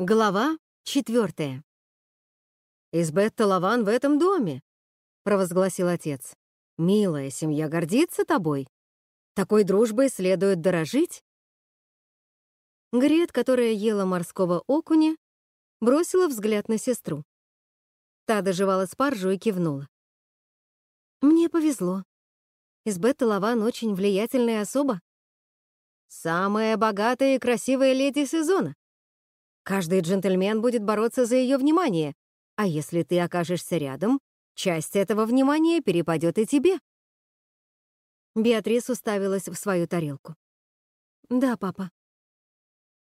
Глава четвертая. «Избетта Лаван в этом доме», — провозгласил отец. «Милая семья гордится тобой. Такой дружбой следует дорожить». Грет, которая ела морского окуня, бросила взгляд на сестру. Та доживала спаржу и кивнула. «Мне повезло. Избетта Лаван очень влиятельная особа. Самая богатая и красивая леди сезона. Каждый джентльмен будет бороться за ее внимание, а если ты окажешься рядом, часть этого внимания перепадет и тебе. Беатрис уставилась в свою тарелку. «Да, папа».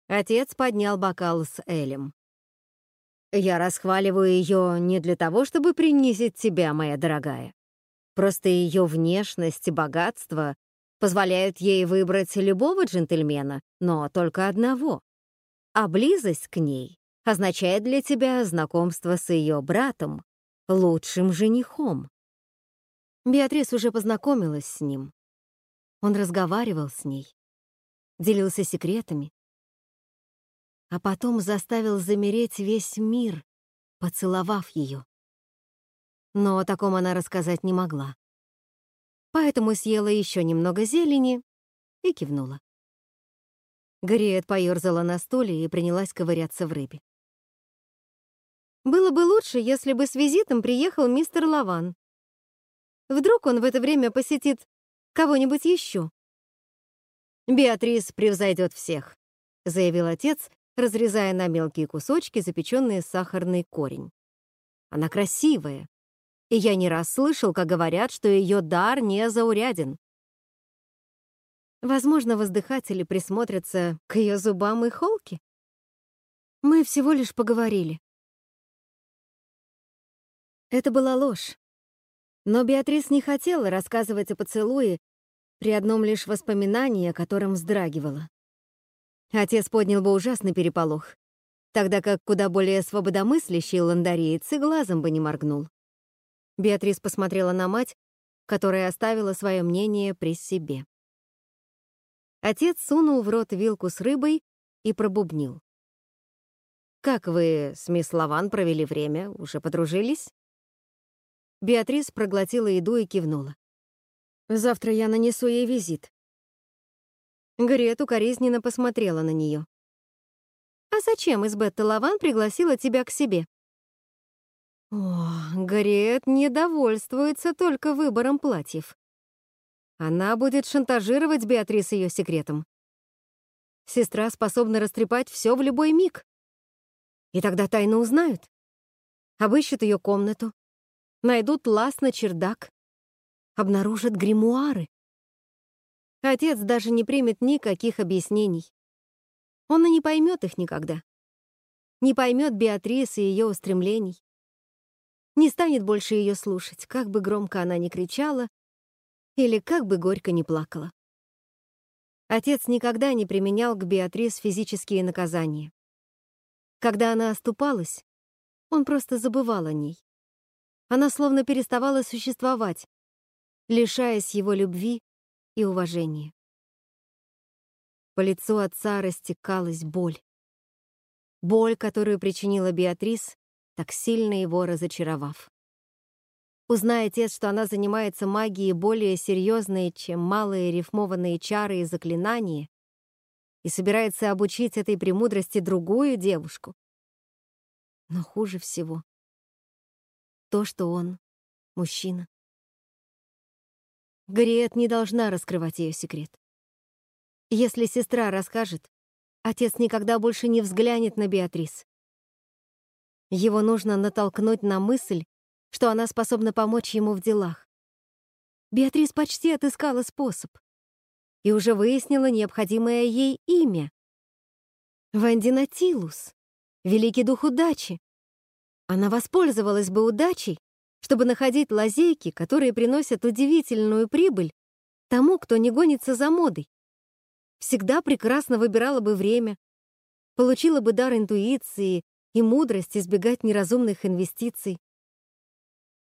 Отец поднял бокал с Элем. «Я расхваливаю ее не для того, чтобы принизить тебя, моя дорогая. Просто ее внешность и богатство позволяют ей выбрать любого джентльмена, но только одного а близость к ней означает для тебя знакомство с ее братом, лучшим женихом. Беатрис уже познакомилась с ним. Он разговаривал с ней, делился секретами, а потом заставил замереть весь мир, поцеловав ее. Но о таком она рассказать не могла. Поэтому съела еще немного зелени и кивнула. Гарриет поёрзала на стуле и принялась ковыряться в рыбе. Было бы лучше, если бы с визитом приехал мистер Лаван. Вдруг он в это время посетит кого-нибудь еще. «Беатрис превзойдет всех», — заявил отец, разрезая на мелкие кусочки запеченный сахарный корень. «Она красивая, и я не раз слышал, как говорят, что ее дар не зауряден. Возможно, воздыхатели присмотрятся к ее зубам и холке. Мы всего лишь поговорили. Это была ложь. Но Беатрис не хотела рассказывать о поцелуе при одном лишь воспоминании, о котором вздрагивала. Отец поднял бы ужасный переполох, тогда как куда более свободомыслящий ландариец и глазом бы не моргнул. Беатрис посмотрела на мать, которая оставила свое мнение при себе. Отец сунул в рот вилку с рыбой и пробубнил. «Как вы с мисс Лаван провели время? Уже подружились?» Беатрис проглотила еду и кивнула. «Завтра я нанесу ей визит». Грет укоризненно посмотрела на нее. «А зачем Избетта Лаван пригласила тебя к себе?» О, Грет недовольствуется только выбором платьев. Она будет шантажировать Беатрис ее секретом. Сестра способна растрепать все в любой миг. И тогда тайну узнают. Обыщут ее комнату, найдут лаз на чердак, обнаружат гримуары. Отец даже не примет никаких объяснений. Он и не поймет их никогда. Не поймет Беатрис и ее устремлений. Не станет больше ее слушать, как бы громко она ни кричала или как бы горько не плакала. Отец никогда не применял к Беатрис физические наказания. Когда она оступалась, он просто забывал о ней. Она словно переставала существовать, лишаясь его любви и уважения. По лицу отца растекалась боль. Боль, которую причинила Беатрис, так сильно его разочаровав. Узнай отец, что она занимается магией более серьезной, чем малые рифмованные чары и заклинания, и собирается обучить этой премудрости другую девушку. Но хуже всего то, что он мужчина. Гарриет не должна раскрывать ее секрет. Если сестра расскажет, отец никогда больше не взглянет на Беатрис. Его нужно натолкнуть на мысль, что она способна помочь ему в делах. Беатрис почти отыскала способ и уже выяснила необходимое ей имя. Вандинатилус, великий дух удачи. Она воспользовалась бы удачей, чтобы находить лазейки, которые приносят удивительную прибыль тому, кто не гонится за модой. Всегда прекрасно выбирала бы время, получила бы дар интуиции и мудрость избегать неразумных инвестиций.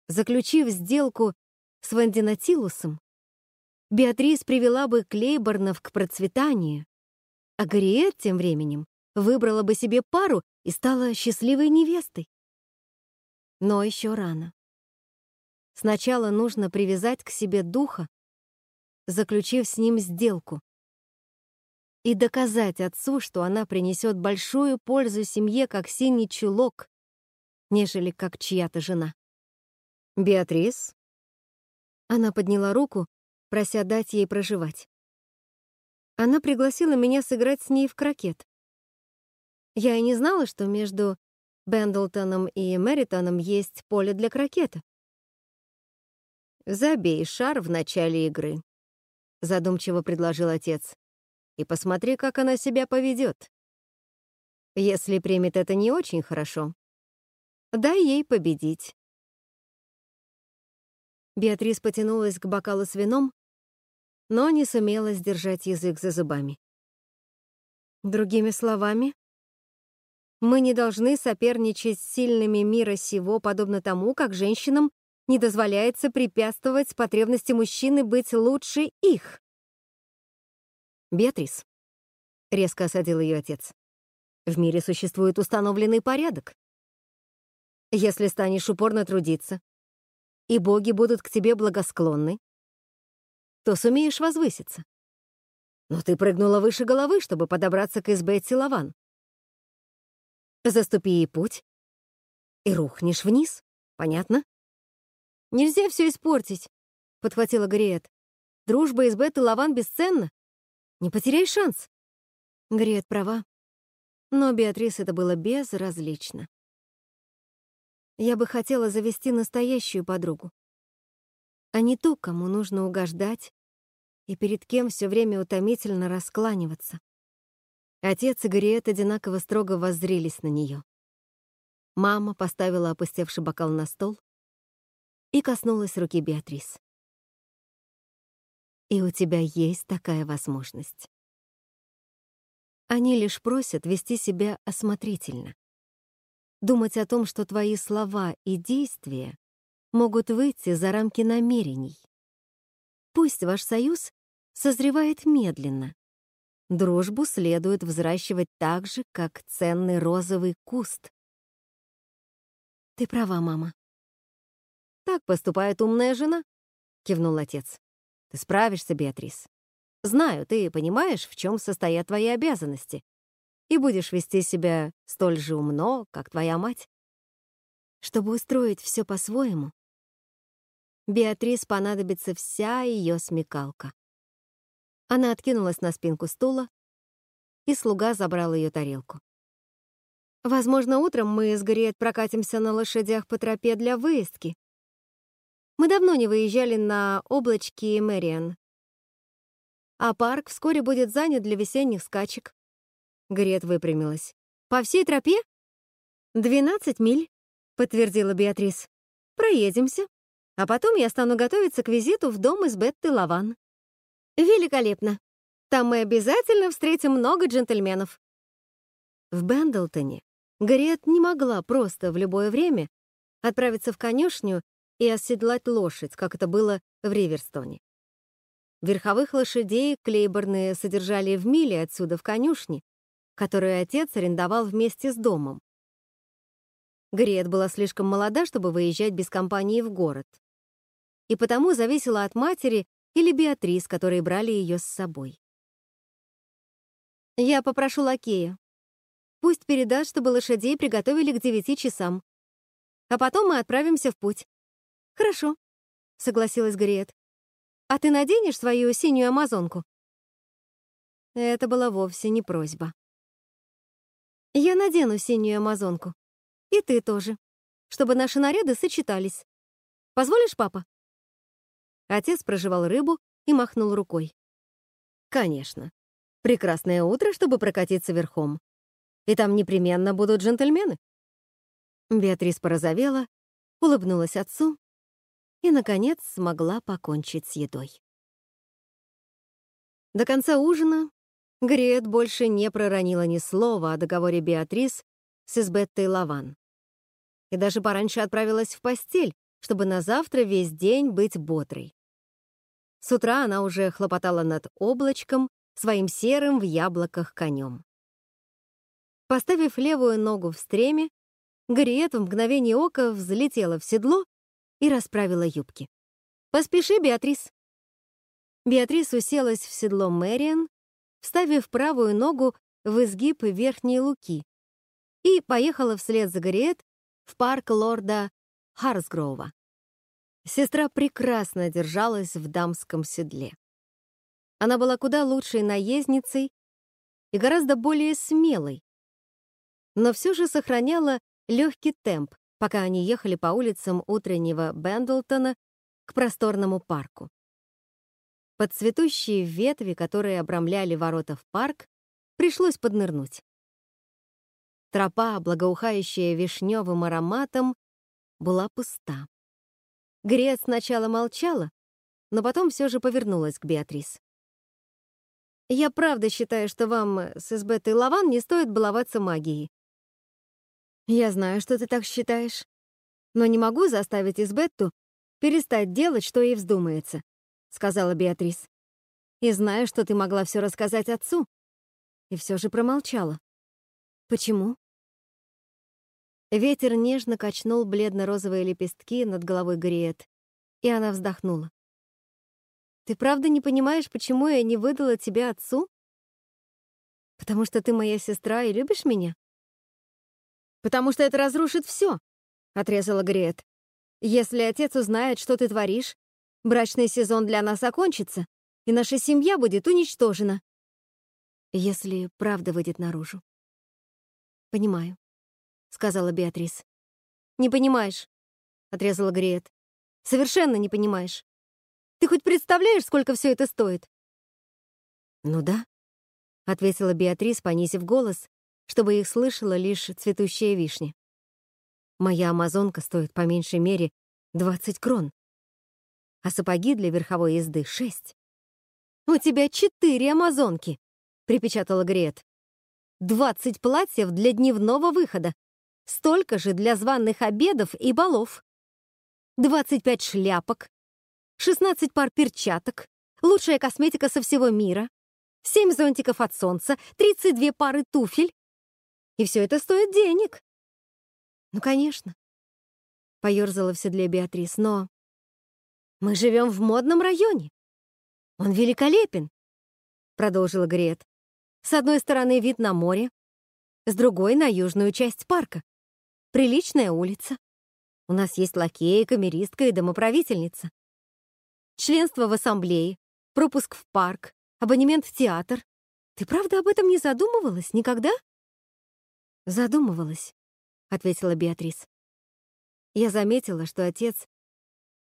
Заключив сделку с Вандинатилусом, Беатрис привела бы Клейборнов к процветанию, а Гориет тем временем выбрала бы себе пару и стала счастливой невестой. Но еще рано. Сначала нужно привязать к себе духа, заключив с ним сделку, и доказать отцу, что она принесет большую пользу семье, как синий чулок, нежели как чья-то жена. «Беатрис?» Она подняла руку, прося дать ей проживать. Она пригласила меня сыграть с ней в крокет. Я и не знала, что между Бендлтоном и Мэритоном есть поле для крокета. «Забей шар в начале игры», — задумчиво предложил отец и посмотри, как она себя поведет. Если примет это не очень хорошо, дай ей победить. Беатрис потянулась к бокалу с вином, но не сумела сдержать язык за зубами. Другими словами, мы не должны соперничать с сильными мира сего, подобно тому, как женщинам не дозволяется препятствовать потребности мужчины быть лучше их. «Беатрис», — резко осадил ее отец, — «в мире существует установленный порядок. Если станешь упорно трудиться, и боги будут к тебе благосклонны, то сумеешь возвыситься. Но ты прыгнула выше головы, чтобы подобраться к избе Силован. Заступи ей путь и рухнешь вниз, понятно? Нельзя все испортить, — подхватила Гриет. Дружба из Беты Лаван бесценна. Не потеряй шанс. Грет права. Но Беатрис это было безразлично. Я бы хотела завести настоящую подругу, а не ту, кому нужно угождать и перед кем все время утомительно раскланиваться. Отец и Гориет одинаково строго воззрились на нее. Мама поставила опустевший бокал на стол и коснулась руки Беатрис. И у тебя есть такая возможность. Они лишь просят вести себя осмотрительно. Думать о том, что твои слова и действия могут выйти за рамки намерений. Пусть ваш союз созревает медленно. Дружбу следует взращивать так же, как ценный розовый куст. Ты права, мама. Так поступает умная жена, кивнул отец. Ты справишься, Беатрис. Знаю, ты понимаешь, в чем состоят твои обязанности, и будешь вести себя столь же умно, как твоя мать. Чтобы устроить все по-своему, Беатрис понадобится вся ее смекалка. Она откинулась на спинку стула, и слуга забрал ее тарелку. «Возможно, утром мы с Гориет прокатимся на лошадях по тропе для выездки», мы давно не выезжали на облачки Мэриан. А парк вскоре будет занят для весенних скачек. Грет выпрямилась. По всей тропе? «Двенадцать миль», — подтвердила Беатрис. «Проедемся, а потом я стану готовиться к визиту в дом из Бетты Лаван». «Великолепно! Там мы обязательно встретим много джентльменов». В Бендлтоне Грет не могла просто в любое время отправиться в конюшню и оседлать лошадь, как это было в Риверстоне. Верховых лошадей Клейборны содержали в миле отсюда в конюшне, которую отец арендовал вместе с домом. Грет была слишком молода, чтобы выезжать без компании в город. И потому зависела от матери или Беатрис, которые брали ее с собой. «Я попрошу лакея. Пусть передаст, чтобы лошадей приготовили к девяти часам. А потом мы отправимся в путь. «Хорошо», — согласилась Гриет. «А ты наденешь свою синюю амазонку?» Это была вовсе не просьба. «Я надену синюю амазонку. И ты тоже, чтобы наши наряды сочетались. Позволишь, папа?» Отец прожевал рыбу и махнул рукой. «Конечно. Прекрасное утро, чтобы прокатиться верхом. И там непременно будут джентльмены». Беатрис порозовела, улыбнулась отцу и, наконец, смогла покончить с едой. До конца ужина Гриет больше не проронила ни слова о договоре Беатрис с Избеттой Лаван. И даже пораньше отправилась в постель, чтобы на завтра весь день быть бодрой. С утра она уже хлопотала над облачком, своим серым в яблоках конем. Поставив левую ногу в стреме, Гарриет в мгновение ока взлетела в седло и расправила юбки. «Поспеши, Беатрис!» Беатрис уселась в седло Мэриан, вставив правую ногу в изгиб верхней луки, и поехала вслед за Гарриет в парк лорда Харсгроува. Сестра прекрасно держалась в дамском седле. Она была куда лучшей наездницей и гораздо более смелой, но все же сохраняла легкий темп, пока они ехали по улицам утреннего Бендлтона к просторному парку. Под цветущие ветви, которые обрамляли ворота в парк, пришлось поднырнуть. Тропа, благоухающая вишневым ароматом, была пуста. Грец сначала молчала, но потом все же повернулась к Беатрис. «Я правда считаю, что вам с Избетой Лаван не стоит баловаться магией. Я знаю, что ты так считаешь, но не могу заставить Избетту перестать делать, что ей вздумается», — сказала Беатрис. «И знаю, что ты могла все рассказать отцу, и все же промолчала. Почему?» Ветер нежно качнул бледно-розовые лепестки над головой Гориет, и она вздохнула. «Ты правда не понимаешь, почему я не выдала тебя отцу? Потому что ты моя сестра и любишь меня?» «Потому что это разрушит все», — отрезала Гриет. «Если отец узнает, что ты творишь, брачный сезон для нас окончится, и наша семья будет уничтожена». Если правда выйдет наружу. «Понимаю», — сказала Беатрис. «Не понимаешь», — отрезала Гриет. «Совершенно не понимаешь. Ты хоть представляешь, сколько все это стоит?» «Ну да», — ответила Беатрис, понизив голос чтобы их слышала лишь цветущая вишня. Моя амазонка стоит по меньшей мере 20 крон, а сапоги для верховой езды — шесть. «У тебя четыре амазонки!» — припечатала Грет. «Двадцать платьев для дневного выхода, столько же для званых обедов и балов. Двадцать пять шляпок, шестнадцать пар перчаток, лучшая косметика со всего мира, семь зонтиков от солнца, тридцать две пары туфель, и все это стоит денег. Ну, конечно. Поёрзала в седле Беатрис, но... Мы живем в модном районе. Он великолепен, продолжила Грет. С одной стороны вид на море, с другой — на южную часть парка. Приличная улица. У нас есть лакеи, камеристка и домоправительница. Членство в ассамблее, пропуск в парк, абонемент в театр. Ты правда об этом не задумывалась никогда? «Задумывалась», — ответила Беатрис. Я заметила, что отец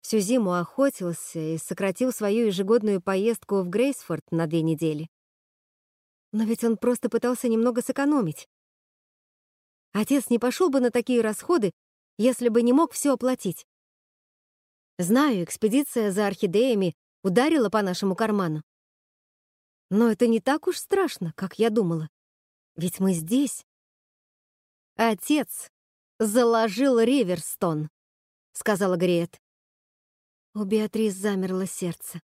всю зиму охотился и сократил свою ежегодную поездку в Грейсфорд на две недели. Но ведь он просто пытался немного сэкономить. Отец не пошел бы на такие расходы, если бы не мог все оплатить. Знаю, экспедиция за орхидеями ударила по нашему карману. Но это не так уж страшно, как я думала. Ведь мы здесь, «Отец заложил Риверстон», — сказала Гриет. У Беатрис замерло сердце.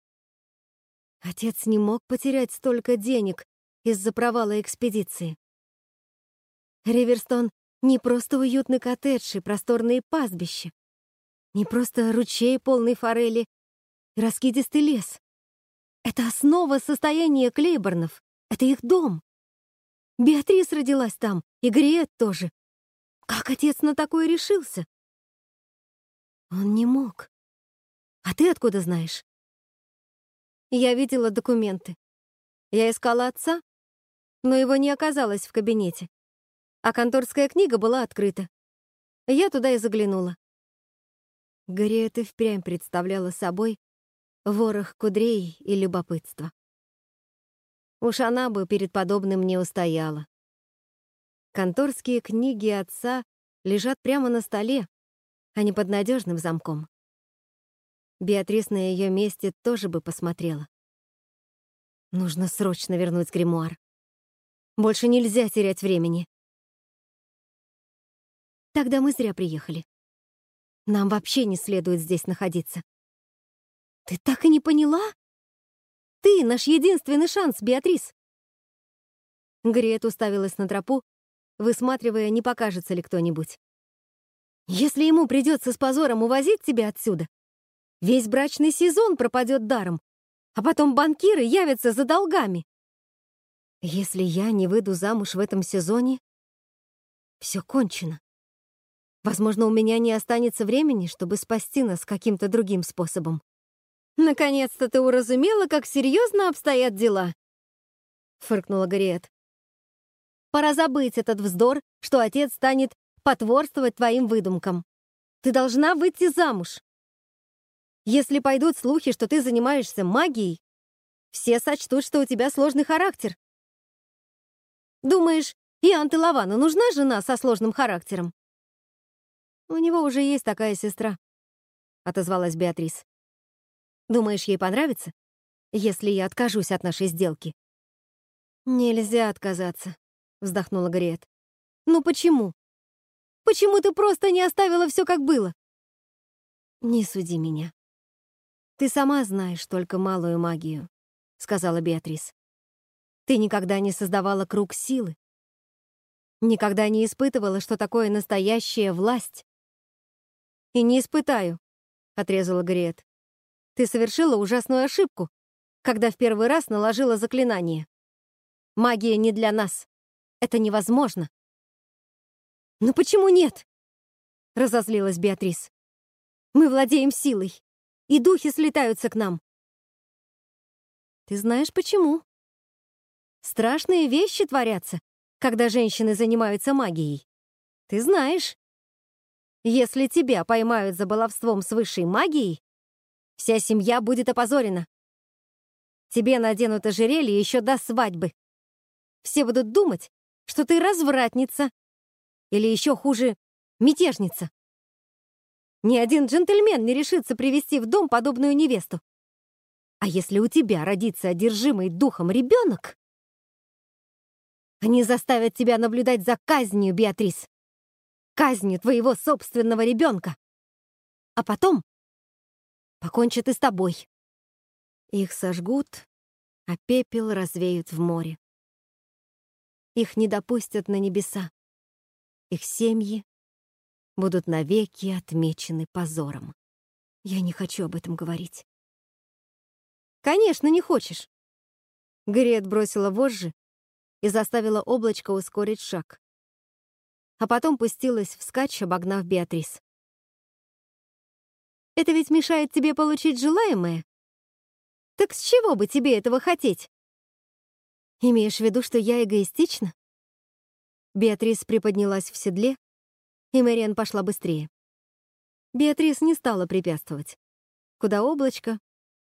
Отец не мог потерять столько денег из-за провала экспедиции. Риверстон — не просто уютный коттедж и просторные пастбища, не просто ручей полный форели раскидистый лес. Это основа состояния Клейборнов, это их дом. Беатрис родилась там, и Гриет тоже. Как отец на такое решился? Он не мог. А ты откуда знаешь? Я видела документы. Я искала отца, но его не оказалось в кабинете. А конторская книга была открыта. Я туда и заглянула. Гарриет и впрямь представляла собой ворох кудрей и любопытства. Уж она бы перед подобным не устояла. Конторские книги отца лежат прямо на столе, а не под надежным замком. Беатрис на ее месте тоже бы посмотрела. Нужно срочно вернуть гримуар. Больше нельзя терять времени. Тогда мы зря приехали. Нам вообще не следует здесь находиться. Ты так и не поняла? Ты — наш единственный шанс, Беатрис!» Гриет уставилась на тропу, высматривая, не покажется ли кто-нибудь. «Если ему придется с позором увозить тебя отсюда, весь брачный сезон пропадет даром, а потом банкиры явятся за долгами. Если я не выйду замуж в этом сезоне, все кончено. Возможно, у меня не останется времени, чтобы спасти нас каким-то другим способом. Наконец-то ты уразумела, как серьезно обстоят дела, фыркнула Гарриет. Пора забыть этот вздор, что отец станет потворствовать твоим выдумкам. Ты должна выйти замуж. Если пойдут слухи, что ты занимаешься магией, все сочтут, что у тебя сложный характер. Думаешь, и Анте Лавану нужна жена со сложным характером? У него уже есть такая сестра, отозвалась Беатрис. Думаешь, ей понравится, если я откажусь от нашей сделки? Нельзя отказаться, вздохнула Грет. Ну почему? Почему ты просто не оставила все как было? Не суди меня. «Ты сама знаешь только малую магию», — сказала Беатрис. «Ты никогда не создавала круг силы. Никогда не испытывала, что такое настоящая власть». «И не испытаю», — отрезала Грет. «Ты совершила ужасную ошибку, когда в первый раз наложила заклинание. Магия не для нас. Это невозможно». «Ну почему нет?» — разозлилась Беатрис. «Мы владеем силой и духи слетаются к нам. Ты знаешь почему? Страшные вещи творятся, когда женщины занимаются магией. Ты знаешь. Если тебя поймают за баловством с высшей магией, вся семья будет опозорена. Тебе наденут ожерелье еще до свадьбы. Все будут думать, что ты развратница или еще хуже, мятежница. Ни один джентльмен не решится привести в дом подобную невесту. А если у тебя родится одержимый духом ребенок, они заставят тебя наблюдать за казнью, Беатрис. Казнью твоего собственного ребенка. А потом покончат и с тобой. Их сожгут, а пепел развеют в море. Их не допустят на небеса. Их семьи будут навеки отмечены позором. Я не хочу об этом говорить. Конечно, не хочешь. Грет бросила вожжи и заставила облачко ускорить шаг. А потом пустилась вскачь, обогнав Беатрис. Это ведь мешает тебе получить желаемое? Так с чего бы тебе этого хотеть? Имеешь в виду, что я эгоистична? Беатрис приподнялась в седле и Мэриан пошла быстрее. Беатрис не стала препятствовать. Куда облачко,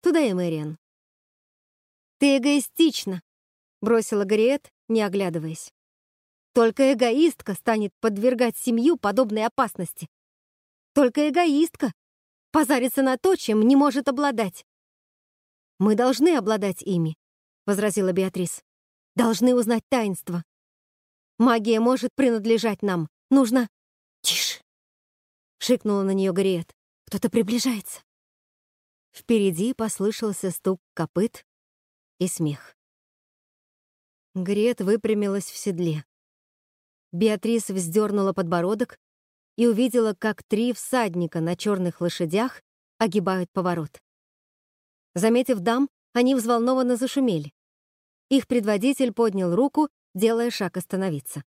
туда и Мэриан. «Ты эгоистична», — бросила Гарриет, не оглядываясь. «Только эгоистка станет подвергать семью подобной опасности. Только эгоистка позарится на то, чем не может обладать». «Мы должны обладать ими», — возразила Беатрис. «Должны узнать таинство. Магия может принадлежать нам. Нужно шикнула на нее Гриет. «Кто-то приближается!» Впереди послышался стук копыт и смех. Грет выпрямилась в седле. Беатрис вздернула подбородок и увидела, как три всадника на черных лошадях огибают поворот. Заметив дам, они взволнованно зашумели. Их предводитель поднял руку, делая шаг остановиться.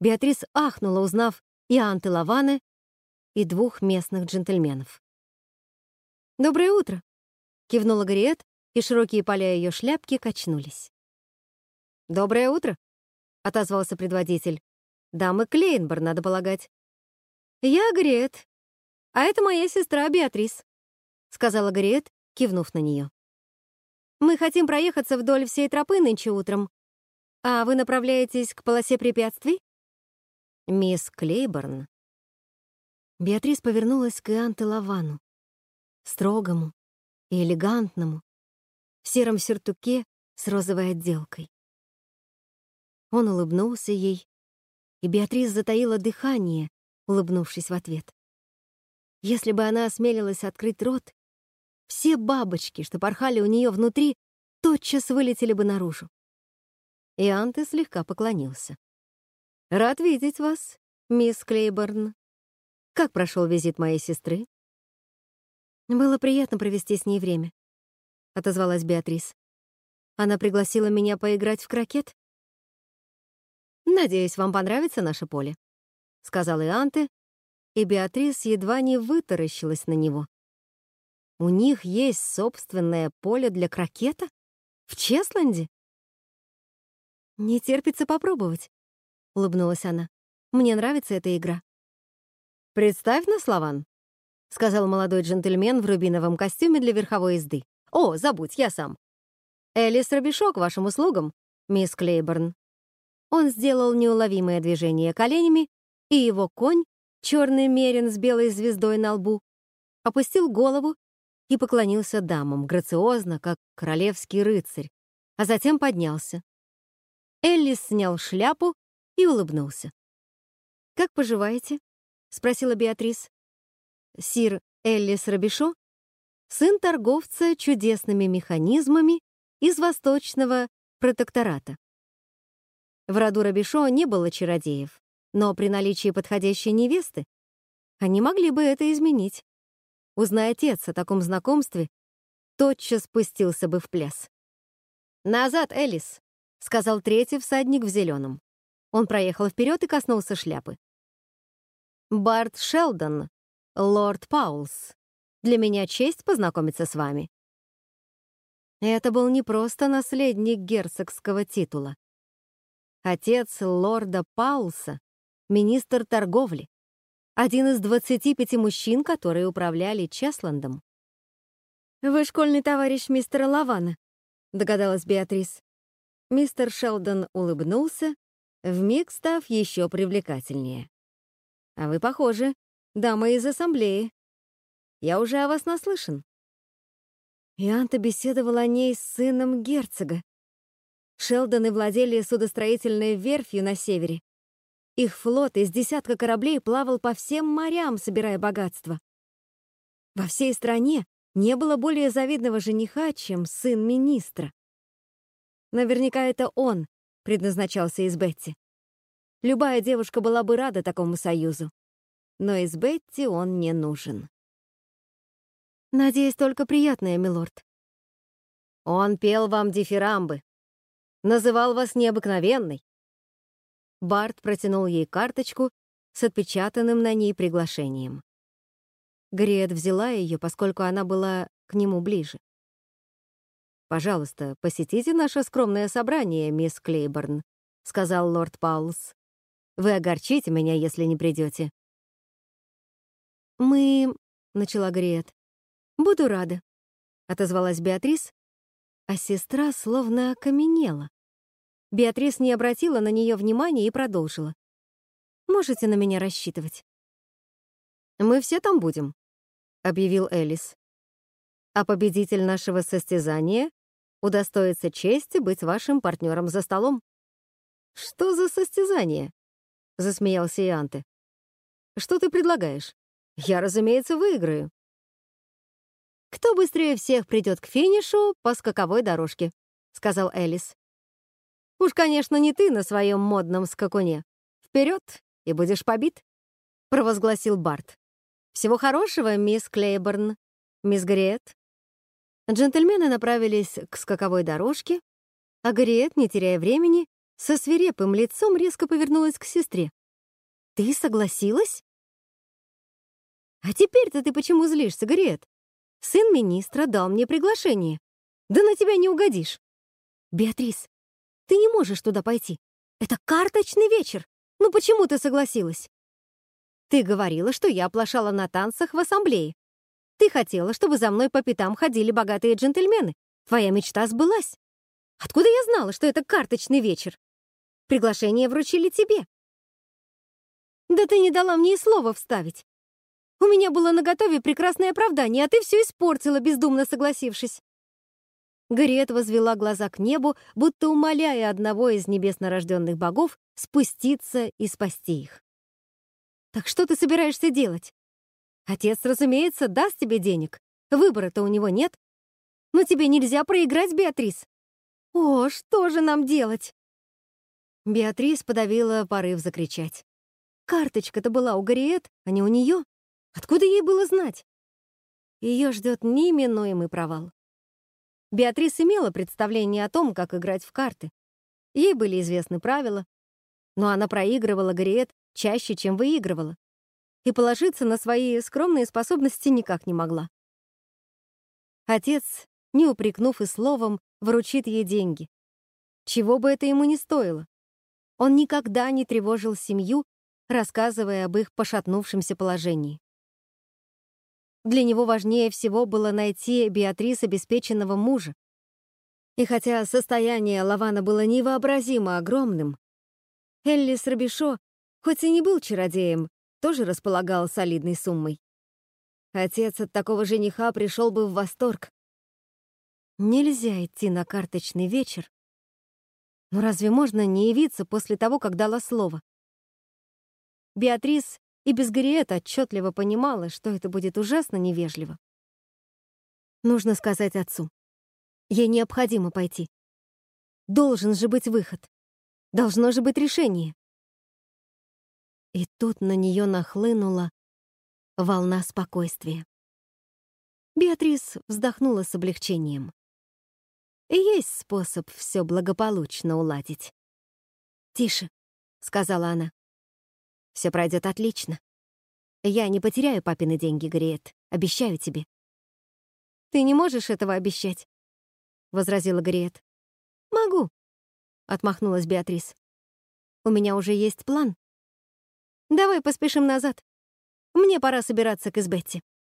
Беатрис ахнула, узнав и Анты Лаваны, и двух местных джентльменов. «Доброе утро!» — кивнула Гарриет, и широкие поля ее шляпки качнулись. «Доброе утро!» — отозвался предводитель. «Дамы Клейнбор, надо полагать». «Я Гарриет, а это моя сестра Беатрис», — сказала Гарриет, кивнув на нее. «Мы хотим проехаться вдоль всей тропы нынче утром. А вы направляетесь к полосе препятствий?» «Мисс Клейборн». Беатрис повернулась к Ианте Лавану, строгому и элегантному, в сером сюртуке с розовой отделкой. Он улыбнулся ей, и Беатрис затаила дыхание, улыбнувшись в ответ. Если бы она осмелилась открыть рот, все бабочки, что порхали у нее внутри, тотчас вылетели бы наружу. И Анте слегка поклонился. Рад видеть вас, мисс Клейборн. Как прошел визит моей сестры? Было приятно провести с ней время, отозвалась Беатрис. Она пригласила меня поиграть в крокет. Надеюсь, вам понравится наше поле, сказал Ианте, и Беатрис едва не вытаращилась на него. У них есть собственное поле для крокета? В Чесланде? Не терпится попробовать, улыбнулась она. Мне нравится эта игра. Представь на слован, сказал молодой джентльмен в рубиновом костюме для верховой езды. О, забудь, я сам. Элис Робишок, вашим услугам, мисс Клейборн. Он сделал неуловимое движение коленями, и его конь, черный мерин с белой звездой на лбу, опустил голову и поклонился дамам, грациозно, как королевский рыцарь, а затем поднялся. Эллис снял шляпу и улыбнулся. «Как поживаете?» — спросила Беатрис. Сир Эллис Робишо — сын торговца чудесными механизмами из восточного протектората. В роду Робишо не было чародеев, но при наличии подходящей невесты они могли бы это изменить. Узнай отец о таком знакомстве, тотчас спустился бы в пляс. «Назад, Элис!» — сказал третий всадник в зеленом. Он проехал вперед и коснулся шляпы. «Барт Шелдон, лорд Паулс. Для меня честь познакомиться с вами». Это был не просто наследник герцогского титула. Отец лорда Паулса, министр торговли, один из 25 мужчин, которые управляли Чесландом. «Вы школьный товарищ мистера Лавана», — догадалась Беатрис. Мистер Шелдон улыбнулся, вмиг став еще привлекательнее. «А вы похожи, дама из ассамблеи. Я уже о вас наслышан». Ианта беседовал о ней с сыном герцога. Шелдоны владели судостроительной верфью на севере, их флот из десятка кораблей плавал по всем морям, собирая богатство. Во всей стране не было более завидного жениха, чем сын министра. Наверняка это он предназначался из Бетти. Любая девушка была бы рада такому союзу. Но из Бетти он не нужен. Надеюсь, только приятное, милорд. Он пел вам дифирамбы. Называл вас необыкновенной. Барт протянул ей карточку с отпечатанным на ней приглашением. Грет взяла ее, поскольку она была к нему ближе. «Пожалуйста, посетите наше скромное собрание, мисс Клейборн», — сказал лорд Паулс. «Вы огорчите меня, если не придете». «Мы...» — начала Грет. «Буду рада», — отозвалась Беатрис, а сестра словно окаменела. Беатрис не обратила на нее внимания и продолжила. «Можете на меня рассчитывать». «Мы все там будем», — объявил Элис. «А победитель нашего состязания удостоится чести быть вашим партнером за столом». «Что за состязание?» — засмеялся Ианте. «Что ты предлагаешь? Я, разумеется, выиграю». «Кто быстрее всех придет к финишу по скаковой дорожке», — сказал Элис. Уж, конечно, не ты на своем модном скакуне. Вперед, и будешь побит, — провозгласил Барт. Всего хорошего, мисс Клейборн, мисс Гриет. Джентльмены направились к скаковой дорожке, а Гриет, не теряя времени, со свирепым лицом резко повернулась к сестре. «Ты согласилась?» «А теперь-то ты почему злишься, Гриет? Сын министра дал мне приглашение. Да на тебя не угодишь. Беатрис, ты не можешь туда пойти. Это карточный вечер. Ну почему ты согласилась? Ты говорила, что я оплошала на танцах в ассамблее. Ты хотела, чтобы за мной по пятам ходили богатые джентльмены. Твоя мечта сбылась. Откуда я знала, что это карточный вечер? Приглашение вручили тебе. Да ты не дала мне и слова вставить. У меня было наготове прекрасное оправдание, а ты все испортила, бездумно согласившись. Гарриет возвела глаза к небу, будто умоляя одного из небеснорожденных богов спуститься и спасти их. «Так что ты собираешься делать? Отец, разумеется, даст тебе денег. Выбора-то у него нет. Но тебе нельзя проиграть, Беатрис. О, что же нам делать?» Беатрис подавила порыв закричать. Карточка-то была у Гарриет, а не у нее. Откуда ей было знать? Ее ждет неминуемый провал. Беатрис имела представление о том, как играть в карты. Ей были известны правила, но она проигрывала Гарриет чаще, чем выигрывала, и положиться на свои скромные способности никак не могла. Отец, не упрекнув и словом, вручит ей деньги. Чего бы это ему не стоило. Он никогда не тревожил семью, рассказывая об их пошатнувшемся положении. Для него важнее всего было найти Беатрис обеспеченного мужа. И хотя состояние Лавана было невообразимо огромным, Эллис Робишо, хоть и не был чародеем, тоже располагал солидной суммой. Отец от такого жениха пришел бы в восторг. Нельзя идти на карточный вечер. Но разве можно не явиться после того, как дала слово? Беатрис и без Гарриет отчетливо понимала, что это будет ужасно невежливо. Нужно сказать отцу. Ей необходимо пойти. Должен же быть выход. Должно же быть решение. И тут на нее нахлынула волна спокойствия. Беатрис вздохнула с облегчением. Есть способ все благополучно уладить. «Тише», — сказала она. «Все пройдет отлично. Я не потеряю папины деньги, Гриет, обещаю тебе». «Ты не можешь этого обещать», — возразила Гриет. «Могу», — отмахнулась Беатрис. «У меня уже есть план. Давай поспешим назад. Мне пора собираться к Избетти».